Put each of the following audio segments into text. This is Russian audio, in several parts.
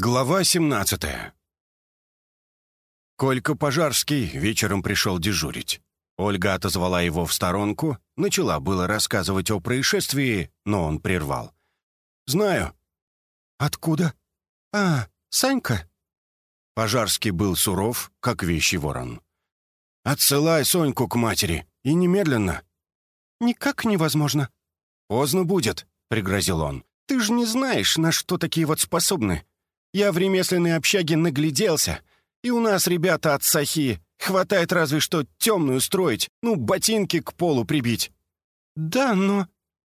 Глава 17 Колька Пожарский вечером пришел дежурить. Ольга отозвала его в сторонку, начала было рассказывать о происшествии, но он прервал. «Знаю». «Откуда?» «А, Санька?» Пожарский был суров, как вещий ворон. «Отсылай Соньку к матери, и немедленно». «Никак невозможно». «Поздно будет», — пригрозил он. «Ты же не знаешь, на что такие вот способны. Я в ремесленной общаге нагляделся, и у нас ребята от сахи. Хватает разве что темную строить, ну, ботинки к полу прибить». «Да, но...»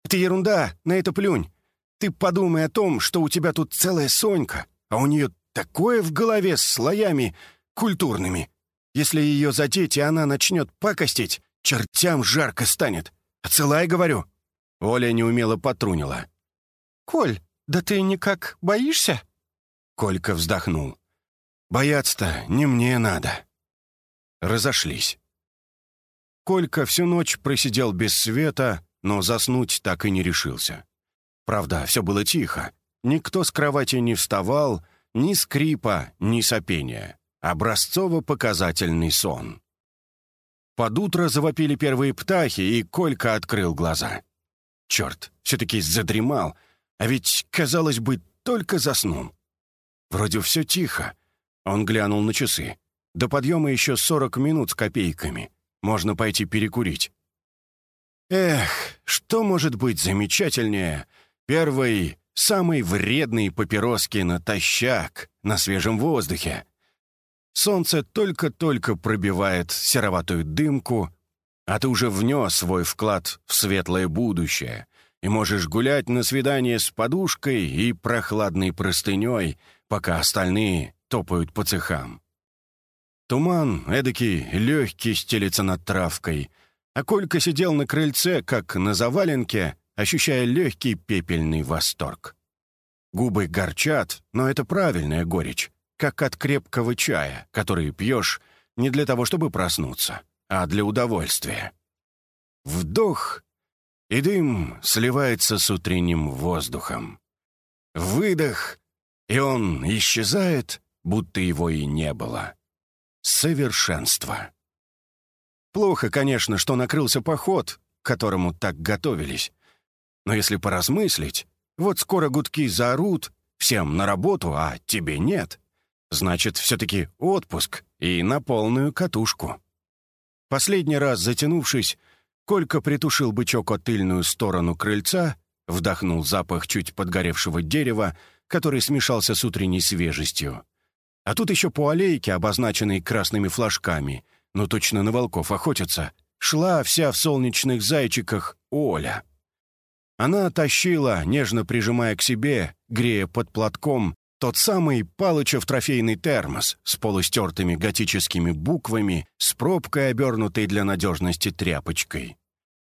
«Это ерунда, на это плюнь. Ты подумай о том, что у тебя тут целая Сонька, а у нее такое в голове с слоями культурными. Если ее задеть, и она начнет пакостить, чертям жарко станет. Отсылай, говорю». Оля неумело потрунила. «Коль, да ты никак боишься?» Колька вздохнул. «Бояться-то не мне надо». Разошлись. Колька всю ночь просидел без света, но заснуть так и не решился. Правда, все было тихо. Никто с кровати не вставал, ни скрипа, ни сопения. Образцово-показательный сон. Под утро завопили первые птахи, и Колька открыл глаза. Черт, все-таки задремал, а ведь, казалось бы, только заснул. Вроде все тихо. Он глянул на часы. До подъема еще сорок минут с копейками. Можно пойти перекурить. Эх, что может быть замечательнее первой, самой вредной папироски натощак, на свежем воздухе? Солнце только-только пробивает сероватую дымку, а ты уже внес свой вклад в светлое будущее и можешь гулять на свидание с подушкой и прохладной простыней — пока остальные топают по цехам. Туман эдакий легкий стелется над травкой, а Колька сидел на крыльце, как на заваленке, ощущая легкий пепельный восторг. Губы горчат, но это правильная горечь, как от крепкого чая, который пьешь не для того, чтобы проснуться, а для удовольствия. Вдох, и дым сливается с утренним воздухом. Выдох, и он исчезает, будто его и не было. Совершенство. Плохо, конечно, что накрылся поход, к которому так готовились. Но если поразмыслить, вот скоро гудки заорут, всем на работу, а тебе нет. Значит, все-таки отпуск и на полную катушку. Последний раз затянувшись, Колька притушил бычок о тыльную сторону крыльца, вдохнул запах чуть подгоревшего дерева, который смешался с утренней свежестью. А тут еще по аллейке, обозначенной красными флажками, но точно на волков охотятся, шла вся в солнечных зайчиках Оля. Она тащила, нежно прижимая к себе, грея под платком, тот самый Палычев трофейный термос с полустертыми готическими буквами, с пробкой, обернутой для надежности тряпочкой.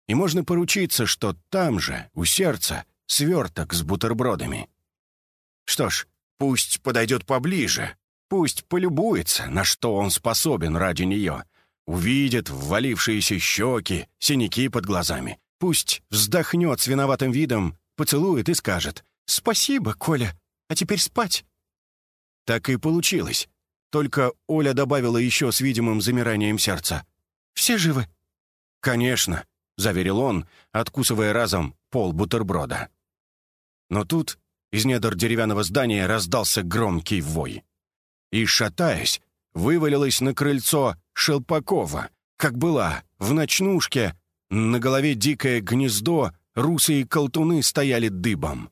И можно поручиться, что там же, у сердца, сверток с бутербродами. Что ж, пусть подойдет поближе, пусть полюбуется, на что он способен ради нее. Увидит ввалившиеся щеки, синяки под глазами. Пусть вздохнет с виноватым видом, поцелует и скажет «Спасибо, Коля, а теперь спать». Так и получилось. Только Оля добавила еще с видимым замиранием сердца. «Все живы?» «Конечно», — заверил он, откусывая разом пол бутерброда. Но тут из недр деревянного здания раздался громкий вой. И, шатаясь, вывалилась на крыльцо Шелпакова, как была, в ночнушке, на голове дикое гнездо, русые колтуны стояли дыбом.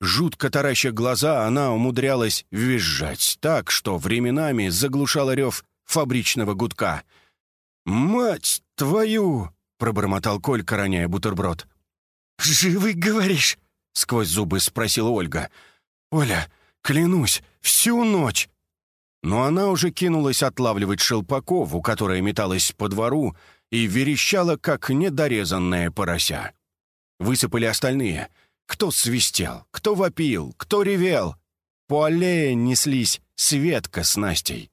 Жутко тараща глаза, она умудрялась визжать так, что временами заглушала рев фабричного гудка. «Мать твою!» — пробормотал Колька, роняя бутерброд. «Живый, говоришь?» — сквозь зубы спросила Ольга. «Оля, клянусь, всю ночь!» Но она уже кинулась отлавливать Шелпакову, которая металась по двору и верещала, как недорезанная порося. Высыпали остальные. Кто свистел, кто вопил, кто ревел. По аллее неслись Светка с Настей.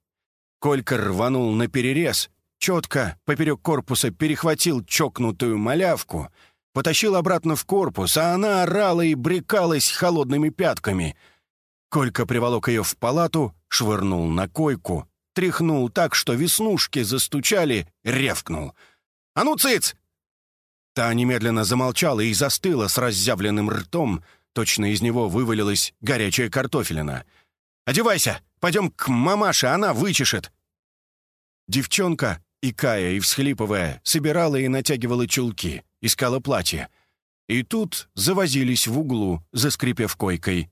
Колька рванул на перерез, четко поперек корпуса перехватил чокнутую малявку — потащил обратно в корпус, а она орала и брекалась холодными пятками. Колька приволок ее в палату, швырнул на койку, тряхнул так, что веснушки застучали, ревкнул. «А ну, цыц!» Та немедленно замолчала и застыла с разъявленным ртом, точно из него вывалилась горячая картофелина. «Одевайся! Пойдем к мамаше, она вычешет!» Девчонка, икая и всхлипывая, собирала и натягивала чулки, искала платье. И тут завозились в углу, заскрипев койкой.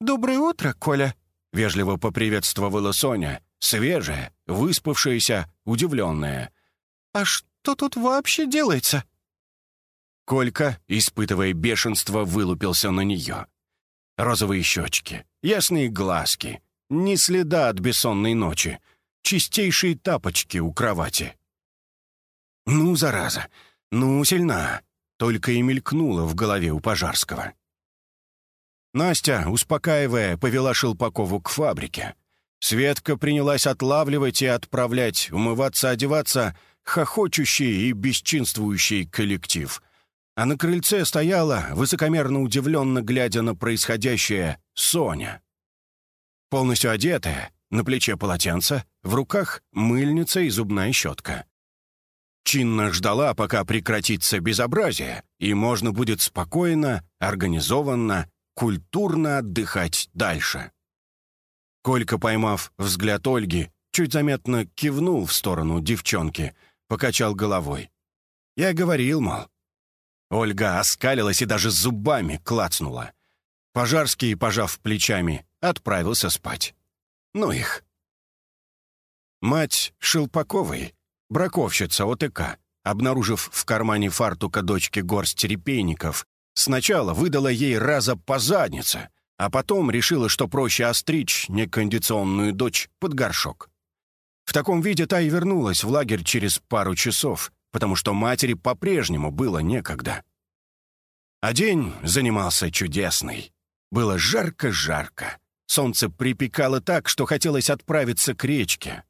«Доброе утро, Коля!» — вежливо поприветствовала Соня, свежая, выспавшаяся, удивленная. «А что тут вообще делается?» Колька, испытывая бешенство, вылупился на нее. Розовые щечки, ясные глазки, ни следа от бессонной ночи, чистейшие тапочки у кровати. «Ну, зараза! Ну, сильна!» Только и мелькнула в голове у Пожарского. Настя, успокаивая, повела Шелпакову к фабрике. Светка принялась отлавливать и отправлять, умываться, одеваться, хохочущий и бесчинствующий коллектив. А на крыльце стояла, высокомерно удивленно глядя на происходящее, Соня. Полностью одетая, на плече полотенце, в руках мыльница и зубная щетка. Чинно ждала, пока прекратится безобразие, и можно будет спокойно, организованно, культурно отдыхать дальше. Колька, поймав взгляд Ольги, чуть заметно кивнул в сторону девчонки, покачал головой. «Я говорил, мол». Ольга оскалилась и даже зубами клацнула. Пожарский, пожав плечами, отправился спать. Ну их. Мать Шелпаковой, браковщица ОТК, обнаружив в кармане фартука дочки горсть репейников, сначала выдала ей раза по заднице, а потом решила, что проще остричь некондиционную дочь под горшок. В таком виде та и вернулась в лагерь через пару часов, потому что матери по-прежнему было некогда. А день занимался чудесный. Было жарко-жарко. Солнце припекало так, что хотелось отправиться к речке.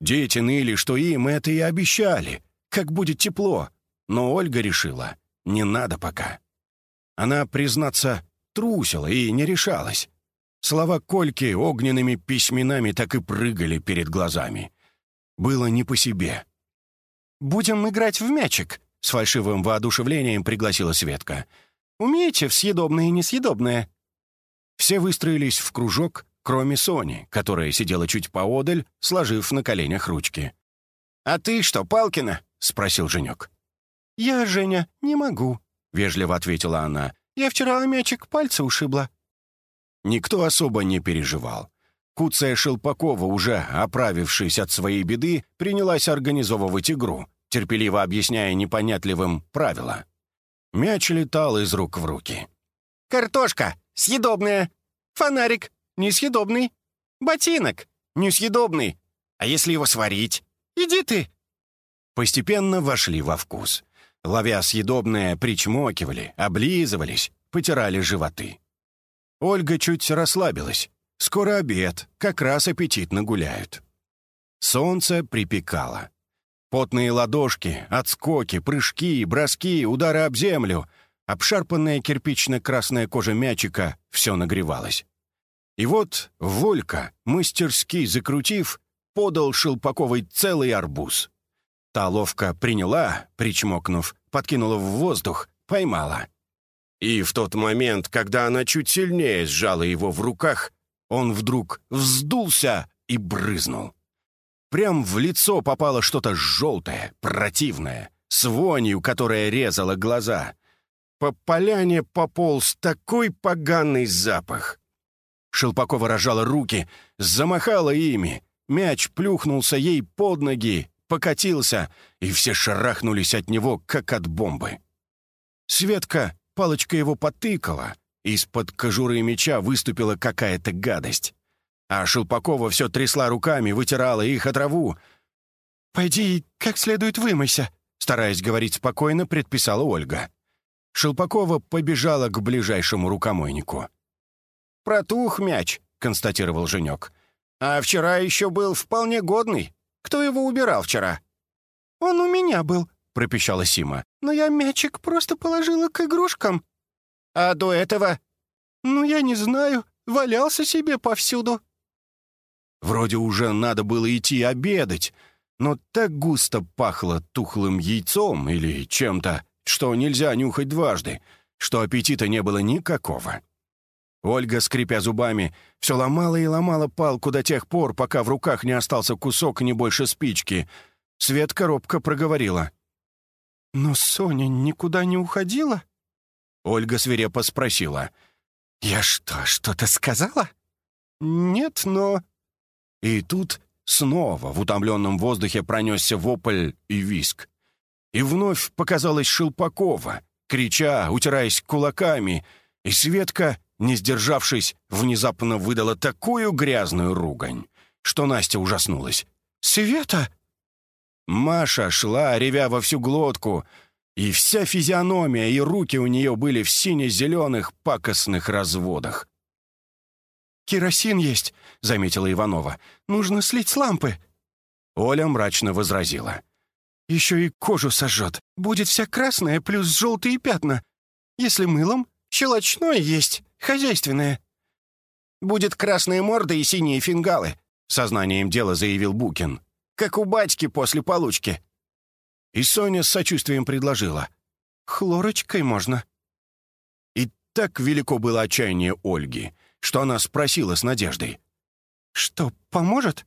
Дети ныли, что им это и обещали, как будет тепло. Но Ольга решила, не надо пока. Она, признаться, трусила и не решалась. Слова Кольки огненными письменами так и прыгали перед глазами. Было не по себе. «Будем играть в мячик», — с фальшивым воодушевлением пригласила Светка. «Умеете в съедобное и несъедобное?» Все выстроились в кружок, кроме Сони, которая сидела чуть поодаль, сложив на коленях ручки. «А ты что, Палкина?» — спросил Женек. «Я, Женя, не могу», — вежливо ответила она. «Я вчера мячик пальца ушибла». Никто особо не переживал. Куция Шелпакова, уже оправившись от своей беды, принялась организовывать игру, терпеливо объясняя непонятливым правила. Мяч летал из рук в руки. «Картошка! Съедобная! Фонарик! Несъедобный! Ботинок! Несъедобный! А если его сварить? Иди ты!» Постепенно вошли во вкус. Ловя съедобное, причмокивали, облизывались, потирали животы. Ольга чуть расслабилась. Скоро обед, как раз аппетитно гуляют. Солнце припекало. Потные ладошки, отскоки, прыжки, броски, удары об землю. Обшарпанная кирпично-красная кожа мячика все нагревалось. И вот Волька, мастерски закрутив, подал Шелпаковой целый арбуз. Та ловко приняла, причмокнув, подкинула в воздух, поймала. И в тот момент, когда она чуть сильнее сжала его в руках, он вдруг вздулся и брызнул. Прям в лицо попало что-то желтое, противное, с вонью, которая резала глаза. По поляне пополз такой поганый запах. Шелпакова рожала руки, замахала ими. Мяч плюхнулся ей под ноги, покатился, и все шарахнулись от него, как от бомбы. Светка палочка его потыкала, из-под кожуры меча выступила какая-то гадость. А Шелпакова все трясла руками, вытирала их от траву. «Пойди как следует вымойся», — стараясь говорить спокойно, предписала Ольга. Шелпакова побежала к ближайшему рукомойнику. «Протух мяч», — констатировал Женек. «А вчера еще был вполне годный. Кто его убирал вчера?» «Он у меня был», — пропищала Сима. «Но я мячик просто положила к игрушкам». «А до этого?» «Ну, я не знаю», валялся себе повсюду». Вроде уже надо было идти обедать, но так густо пахло тухлым яйцом или чем-то, что нельзя нюхать дважды, что аппетита не было никакого. Ольга, скрипя зубами, все ломала и ломала палку до тех пор, пока в руках не остался кусок не больше спички. Светка робко проговорила. «Но Соня никуда не уходила?» Ольга свирепо спросила. «Я что, что-то сказала?» «Нет, но...» И тут снова в утомленном воздухе пронесся вопль и виск. И вновь показалась Шилпакова, крича, утираясь кулаками, и Светка, не сдержавшись, внезапно выдала такую грязную ругань, что Настя ужаснулась. «Света!» Маша шла, ревя во всю глотку, и вся физиономия и руки у нее были в сине-зеленых пакостных разводах. «Керосин есть», — заметила Иванова. «Нужно слить с лампы». Оля мрачно возразила. «Еще и кожу сожжет. Будет вся красная, плюс желтые пятна. Если мылом, щелочное есть, хозяйственное». «Будет красные морды и синие фингалы», — сознанием дела заявил Букин. «Как у батьки после получки». И Соня с сочувствием предложила. «Хлорочкой можно». И так велико было отчаяние Ольги, что она спросила с надеждой. «Что, поможет?»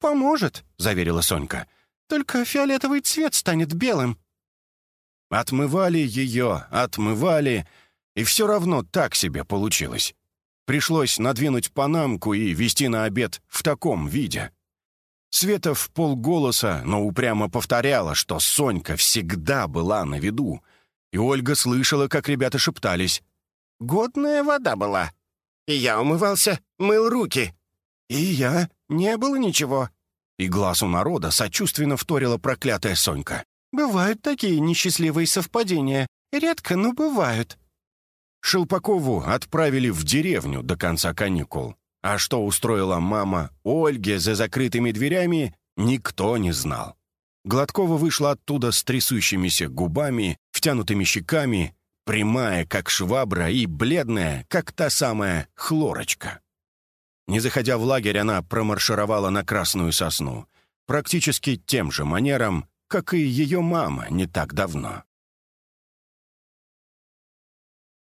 «Поможет», — заверила Сонька. «Только фиолетовый цвет станет белым». Отмывали ее, отмывали, и все равно так себе получилось. Пришлось надвинуть панамку и вести на обед в таком виде. Света в полголоса, но упрямо повторяла, что Сонька всегда была на виду. И Ольга слышала, как ребята шептались. «Годная вода была. И я умывался, мыл руки. И я, не было ничего». И глаз у народа сочувственно вторила проклятая Сонька. «Бывают такие несчастливые совпадения. Редко, но бывают». Шелпакову отправили в деревню до конца каникул. А что устроила мама Ольге за закрытыми дверями, никто не знал. Гладкова вышла оттуда с трясущимися губами, втянутыми щеками, прямая, как швабра, и бледная, как та самая хлорочка. Не заходя в лагерь, она промаршировала на Красную Сосну, практически тем же манером, как и ее мама не так давно.